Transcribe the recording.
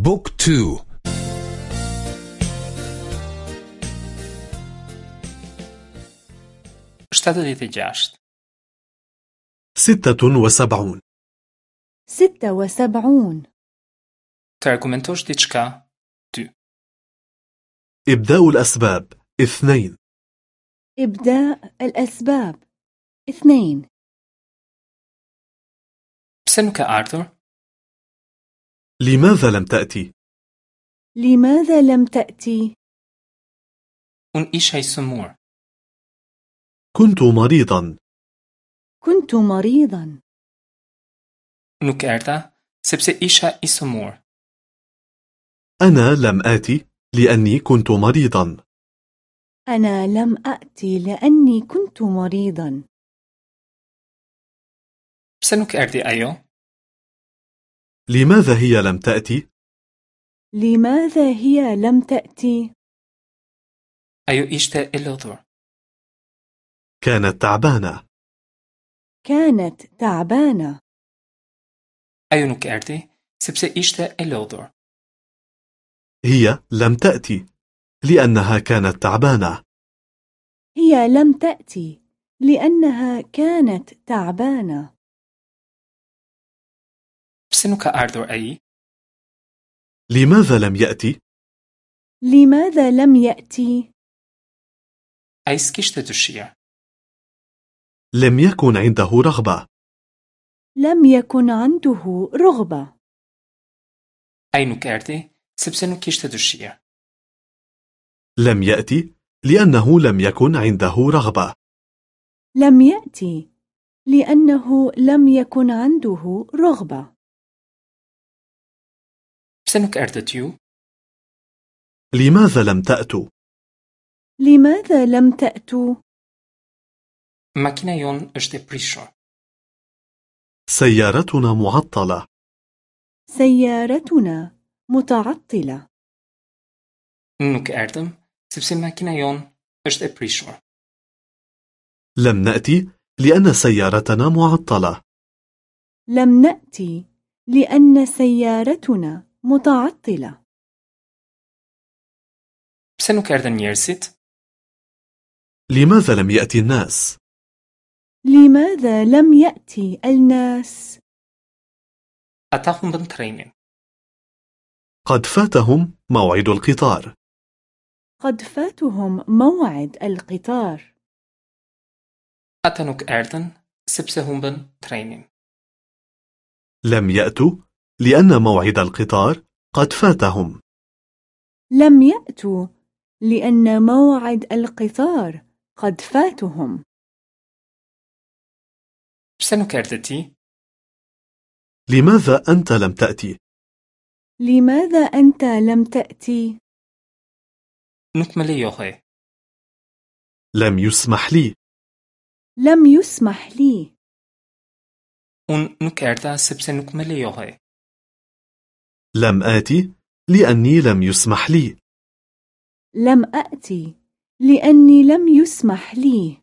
book two. ستة وسبعون. ستة وسبعون. të argumentosh diçka dy إبداء الأسباب اثنين. إبداء الأسباب اثنين. pse nuk erdhe لماذا لم تأتي؟ لماذا لم تأتي؟ unë isha i sëmurë كنت مريضا. كنت مريضا. nuk erdha sepse isha i sëmurë أنا لم آتي لأني كنت مريضا. أنا لم أأتي لأني كنت مريضا. بسنوك أردي أيو لماذا هي لم تأتي؟ لماذا هي لم تأتي؟ أيو إيشتا إلوذر كانت تعبانة. كانت تعبانة. أيو نوك أردي سبسي إيشتا إلوذر هي لم تأتي لأنها كانت تعبانة. هي لم تأتي لأنها كانت تعبانة. pse nuk erdhi ai؟ لماذا لم يأتي؟ لماذا لم يأتي؟ ai s'kishte dëshirë لم يكن عنده رغبة. لم يكن عنده رغبة. ai nuk erdhi sepse nuk kishte dëshirë لم يأتي لأنه لم يكن عنده رغبة. لم يأتي لأنه لم يكن عنده رغبة. بسنوك أردتيو لماذا لم تأتوا؟ لماذا لم تأتوا؟ ماكينة يون اشتي بريشور سيارتنا معطلة. سيارتنا متعطلة. nuk erdhëm sepse makina jonë ishte prishur لم نأتي لأن سيارتنا معطلة. لم نأتي لأن سيارتنا متعطلة. pse nuk erdhën njerëzit لماذا لم يأتي الناس؟ لماذا لم يأتي الناس؟ أتاهم بن ترينين قد فاتهم موعد القطار. قد فاتهم موعد القطار. أتنوك أردن سبسهم بن ترينين لم يأتوا لأن موعد القطار قد فاتهم. لم يأتوا لأن موعد القطار قد فاتهم. لماذا أنت لم تأتي؟ لماذا أنت لم تأتي؟ نوك ملي يوهي. لم يسمح لي. لم يسمح لي. أردا سبسي نوك ملي يوهي لم آتي لأني لم يسمح لي. لم أأتي لأني لم يسمح لي.